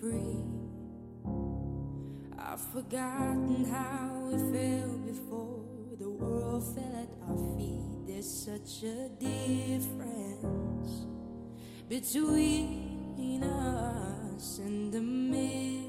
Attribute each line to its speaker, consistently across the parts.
Speaker 1: Free. I've forgotten how it felt before the world fell at our feet. There's such a difference between us and the million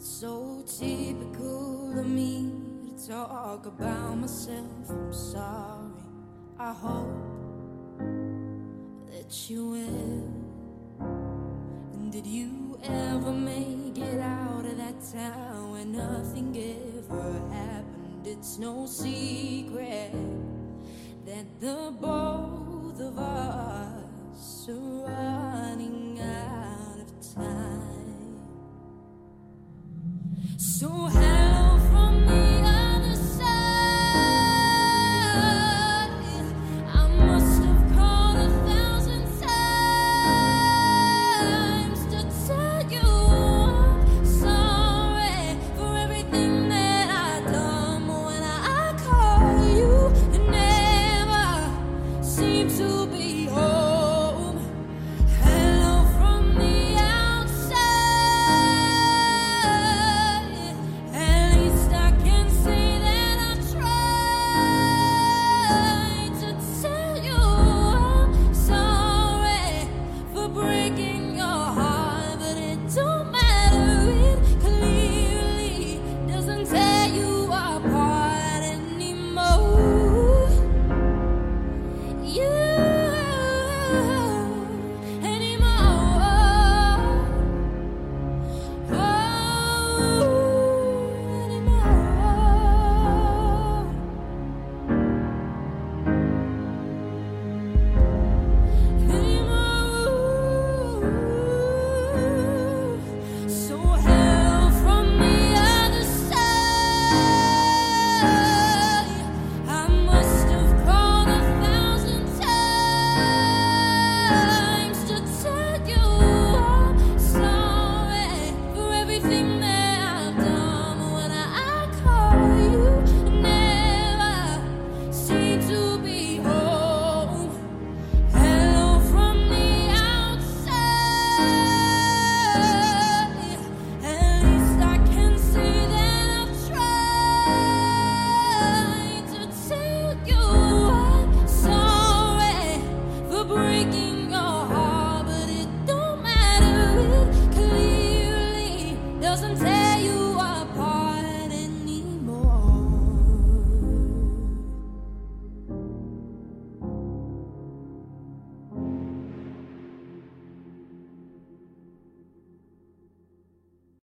Speaker 1: It's so typical of me to talk about myself. I'm sorry. I hope that you will. And did you ever make it out of that town where nothing ever happened? It's no secret that the both of us are everything doesn't say